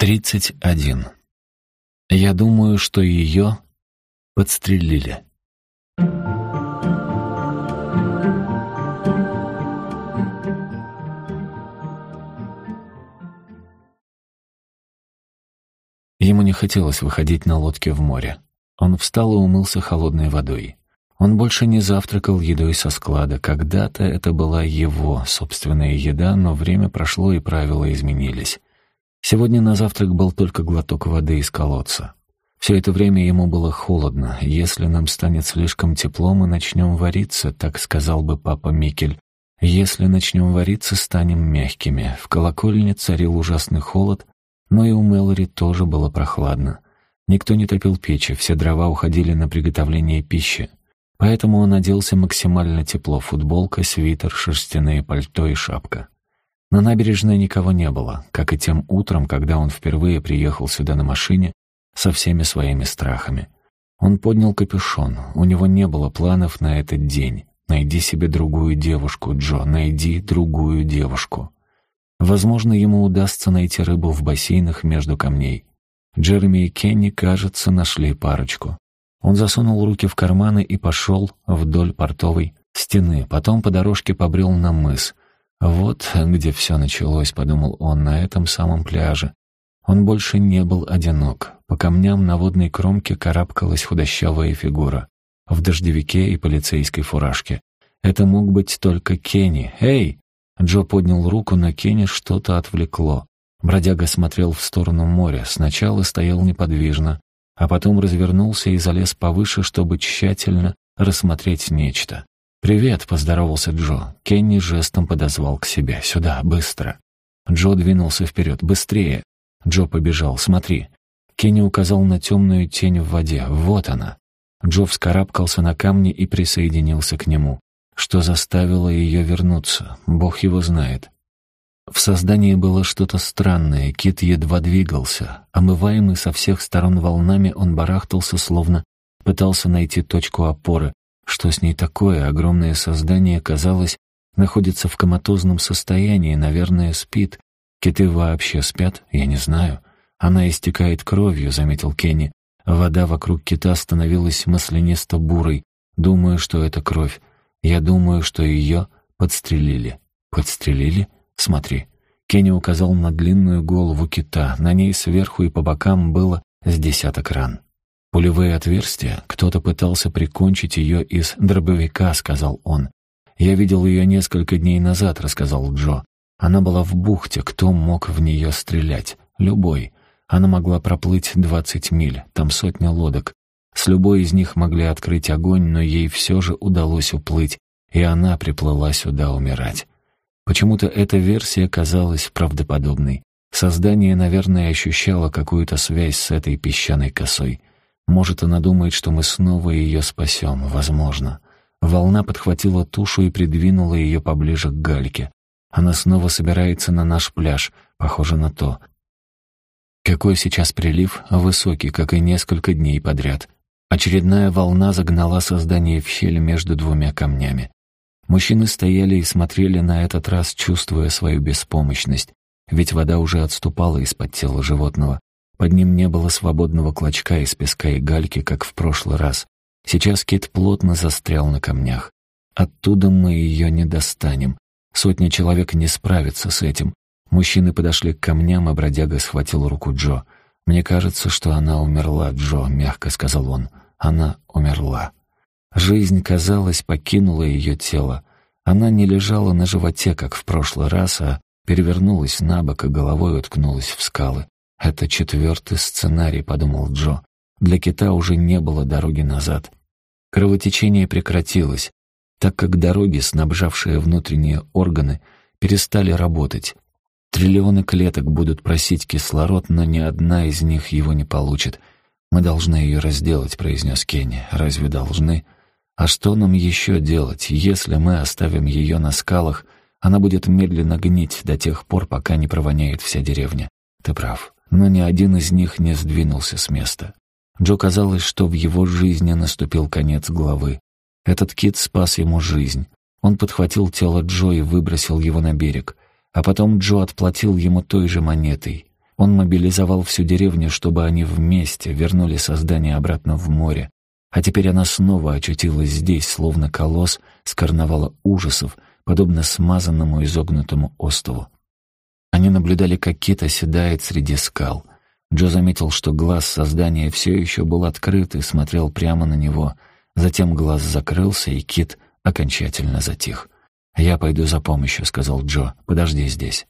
31. Я думаю, что ее подстрелили. Ему не хотелось выходить на лодке в море. Он встал и умылся холодной водой. Он больше не завтракал едой со склада. Когда-то это была его собственная еда, но время прошло и правила изменились. Сегодня на завтрак был только глоток воды из колодца. Все это время ему было холодно. Если нам станет слишком тепло, мы начнем вариться, так сказал бы папа Микель. Если начнем вариться, станем мягкими. В колокольне царил ужасный холод, но и у Мэлори тоже было прохладно. Никто не топил печи, все дрова уходили на приготовление пищи. Поэтому он оделся максимально тепло — футболка, свитер, шерстяные пальто и шапка. На набережной никого не было, как и тем утром, когда он впервые приехал сюда на машине со всеми своими страхами. Он поднял капюшон, у него не было планов на этот день. Найди себе другую девушку, Джо, найди другую девушку. Возможно, ему удастся найти рыбу в бассейнах между камней. Джереми и Кенни, кажется, нашли парочку. Он засунул руки в карманы и пошел вдоль портовой стены, потом по дорожке побрел на мыс. «Вот где все началось», — подумал он, — «на этом самом пляже». Он больше не был одинок. По камням на водной кромке карабкалась худощавая фигура. В дождевике и полицейской фуражке. Это мог быть только Кенни. «Эй!» Джо поднял руку, на Кенни что-то отвлекло. Бродяга смотрел в сторону моря, сначала стоял неподвижно, а потом развернулся и залез повыше, чтобы тщательно рассмотреть нечто. «Привет», — поздоровался Джо. Кенни жестом подозвал к себе. «Сюда, быстро». Джо двинулся вперед. «Быстрее». Джо побежал. «Смотри». Кенни указал на темную тень в воде. «Вот она». Джо вскарабкался на камни и присоединился к нему. Что заставило ее вернуться, Бог его знает. В создании было что-то странное, кит едва двигался. Омываемый со всех сторон волнами, он барахтался, словно пытался найти точку опоры. Что с ней такое? Огромное создание, казалось, находится в коматозном состоянии, наверное, спит. Киты вообще спят? Я не знаю. Она истекает кровью, заметил Кенни. Вода вокруг кита становилась маслянисто-бурой. Думаю, что это кровь. Я думаю, что ее подстрелили. Подстрелили? «Смотри». Кенни указал на длинную голову кита. На ней сверху и по бокам было с десяток ран. «Пулевые отверстия? Кто-то пытался прикончить ее из дробовика», — сказал он. «Я видел ее несколько дней назад», — рассказал Джо. «Она была в бухте. Кто мог в нее стрелять? Любой. Она могла проплыть двадцать миль. Там сотня лодок. С любой из них могли открыть огонь, но ей все же удалось уплыть, и она приплыла сюда умирать. Почему-то эта версия казалась правдоподобной. Создание, наверное, ощущало какую-то связь с этой песчаной косой. Может, она думает, что мы снова ее спасем, возможно. Волна подхватила тушу и придвинула ее поближе к гальке. Она снова собирается на наш пляж, похоже на то. Какой сейчас прилив? Высокий, как и несколько дней подряд. Очередная волна загнала создание в щель между двумя камнями. Мужчины стояли и смотрели на этот раз, чувствуя свою беспомощность, ведь вода уже отступала из-под тела животного. Под ним не было свободного клочка из песка и гальки, как в прошлый раз. Сейчас кит плотно застрял на камнях. Оттуда мы ее не достанем. Сотня человек не справится с этим. Мужчины подошли к камням, а бродяга схватил руку Джо. «Мне кажется, что она умерла, Джо», — мягко сказал он. «Она умерла». Жизнь, казалось, покинула ее тело. Она не лежала на животе, как в прошлый раз, а перевернулась на бок и головой уткнулась в скалы. «Это четвертый сценарий», — подумал Джо. Для кита уже не было дороги назад. Кровотечение прекратилось, так как дороги, снабжавшие внутренние органы, перестали работать. Триллионы клеток будут просить кислород, но ни одна из них его не получит. «Мы должны ее разделать», — произнес Кенни. «Разве должны?» А что нам еще делать, если мы оставим ее на скалах? Она будет медленно гнить до тех пор, пока не провоняет вся деревня. Ты прав. Но ни один из них не сдвинулся с места. Джо казалось, что в его жизни наступил конец главы. Этот кит спас ему жизнь. Он подхватил тело Джо и выбросил его на берег. А потом Джо отплатил ему той же монетой. Он мобилизовал всю деревню, чтобы они вместе вернули создание обратно в море. А теперь она снова очутилась здесь, словно колосс с карнавала ужасов, подобно смазанному изогнутому остову. Они наблюдали, как кит оседает среди скал. Джо заметил, что глаз создания все еще был открыт и смотрел прямо на него. Затем глаз закрылся, и кит окончательно затих. «Я пойду за помощью», — сказал Джо. «Подожди здесь».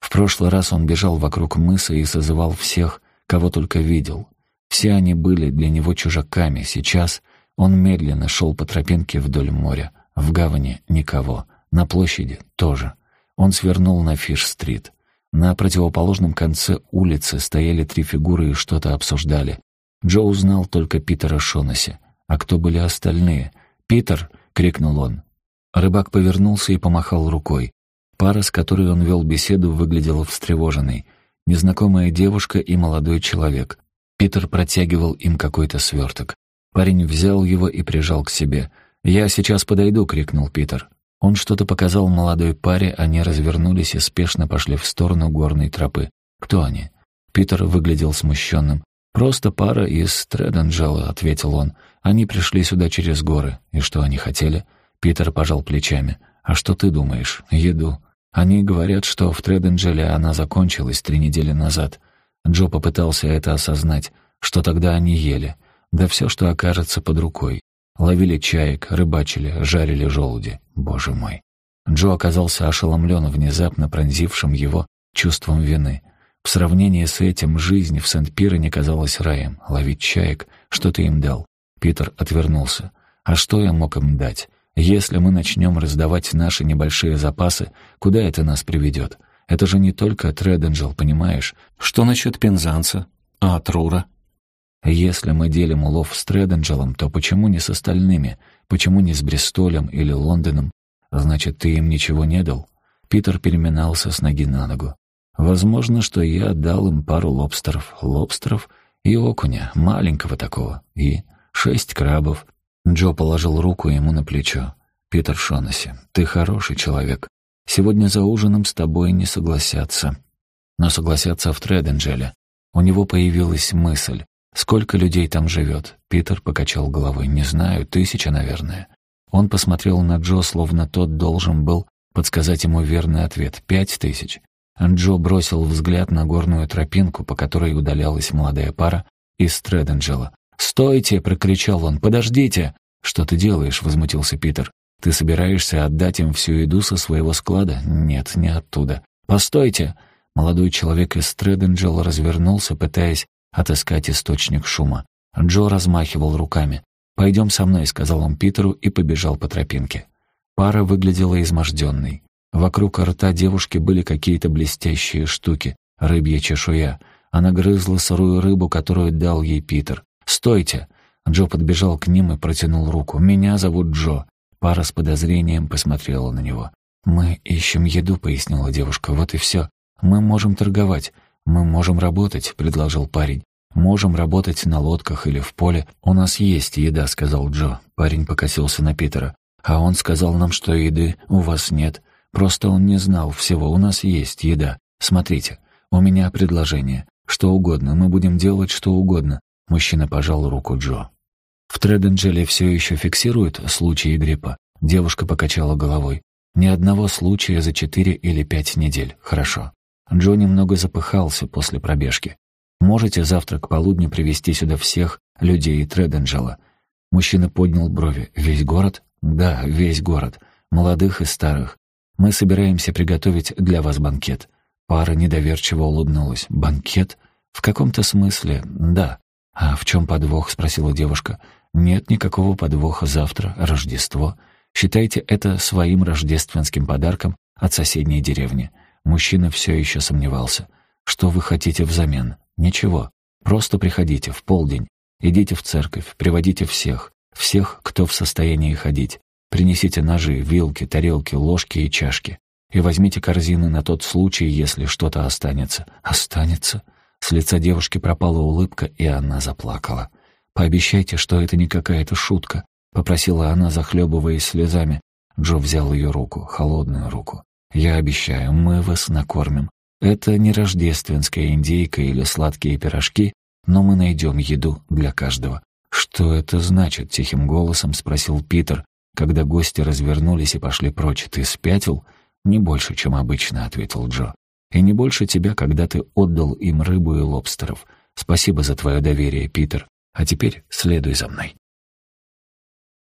В прошлый раз он бежал вокруг мыса и созывал всех, кого только видел. Все они были для него чужаками. Сейчас он медленно шел по тропинке вдоль моря. В гавани никого. На площади тоже. Он свернул на Фиш-стрит. На противоположном конце улицы стояли три фигуры и что-то обсуждали. Джо узнал только Питера Шонаси. А кто были остальные? «Питер!» — крикнул он. Рыбак повернулся и помахал рукой. Пара, с которой он вел беседу, выглядела встревоженной. Незнакомая девушка и молодой человек. Питер протягивал им какой-то сверток. Парень взял его и прижал к себе. «Я сейчас подойду!» — крикнул Питер. Он что-то показал молодой паре, они развернулись и спешно пошли в сторону горной тропы. «Кто они?» Питер выглядел смущенным. «Просто пара из Треденджела», — ответил он. «Они пришли сюда через горы. И что они хотели?» Питер пожал плечами. «А что ты думаешь? Еду. Они говорят, что в Треденджеле она закончилась три недели назад. Джо попытался это осознать, что тогда они ели. Да все, что окажется под рукой. Ловили чаек, рыбачили, жарили желуди. Боже мой. Джо оказался ошеломлен внезапно пронзившим его чувством вины. В сравнении с этим жизнь в Сент-Пире не казалась раем. Ловить чаек, что ты им дал? Питер отвернулся. А что я мог им дать? Если мы начнем раздавать наши небольшие запасы, куда это нас приведет? Это же не только Треденджел, понимаешь? Что насчет Пензанса? А Трура? Если мы делим улов с Треденджелом, то почему не с остальными? Почему не с Бристолем или Лондоном? Значит, ты им ничего не дал? Питер переминался с ноги на ногу. Возможно, что я отдал им пару лобстеров. Лобстеров и окуня, маленького такого. И шесть крабов, Джо положил руку ему на плечо. «Питер Шонаси, ты хороший человек. Сегодня за ужином с тобой не согласятся. Но согласятся в Треденджеле. У него появилась мысль. Сколько людей там живет?» Питер покачал головой. «Не знаю, тысяча, наверное». Он посмотрел на Джо, словно тот должен был подсказать ему верный ответ. «Пять тысяч». Джо бросил взгляд на горную тропинку, по которой удалялась молодая пара из Треденджела. «Стойте!» — прокричал он. «Подождите!» «Что ты делаешь?» — возмутился Питер. «Ты собираешься отдать им всю еду со своего склада?» «Нет, не оттуда». «Постойте!» Молодой человек из Треденджела развернулся, пытаясь отыскать источник шума. Джо размахивал руками. «Пойдем со мной», — сказал он Питеру и побежал по тропинке. Пара выглядела изможденной. Вокруг рта девушки были какие-то блестящие штуки, рыбья чешуя. Она грызла сырую рыбу, которую дал ей Питер. «Стойте!» Джо подбежал к ним и протянул руку. «Меня зовут Джо». Пара с подозрением посмотрела на него. «Мы ищем еду», — пояснила девушка. «Вот и все. Мы можем торговать. Мы можем работать», — предложил парень. «Можем работать на лодках или в поле. У нас есть еда», — сказал Джо. Парень покосился на Питера. «А он сказал нам, что еды у вас нет. Просто он не знал всего. У нас есть еда. Смотрите, у меня предложение. Что угодно. Мы будем делать что угодно. Мужчина пожал руку Джо. «В Треденджеле все еще фиксируют случаи гриппа?» Девушка покачала головой. «Ни одного случая за четыре или пять недель. Хорошо». Джо немного запыхался после пробежки. «Можете завтра к полудню привести сюда всех людей Треденджела?» Мужчина поднял брови. «Весь город?» «Да, весь город. Молодых и старых. Мы собираемся приготовить для вас банкет». Пара недоверчиво улыбнулась. «Банкет?» «В каком-то смысле, да. «А в чем подвох?» — спросила девушка. «Нет никакого подвоха завтра, Рождество. Считайте это своим рождественским подарком от соседней деревни». Мужчина все еще сомневался. «Что вы хотите взамен?» «Ничего. Просто приходите в полдень. Идите в церковь, приводите всех. Всех, кто в состоянии ходить. Принесите ножи, вилки, тарелки, ложки и чашки. И возьмите корзины на тот случай, если что-то останется». «Останется?» С лица девушки пропала улыбка, и она заплакала. «Пообещайте, что это не какая-то шутка», — попросила она, захлебываясь слезами. Джо взял ее руку, холодную руку. «Я обещаю, мы вас накормим. Это не рождественская индейка или сладкие пирожки, но мы найдем еду для каждого. «Что это значит?» — тихим голосом спросил Питер, когда гости развернулись и пошли прочь. «Ты спятил?» «Не больше, чем обычно», — ответил Джо. «И не больше тебя, когда ты отдал им рыбу и лобстеров. Спасибо за твое доверие, Питер. А теперь следуй за мной».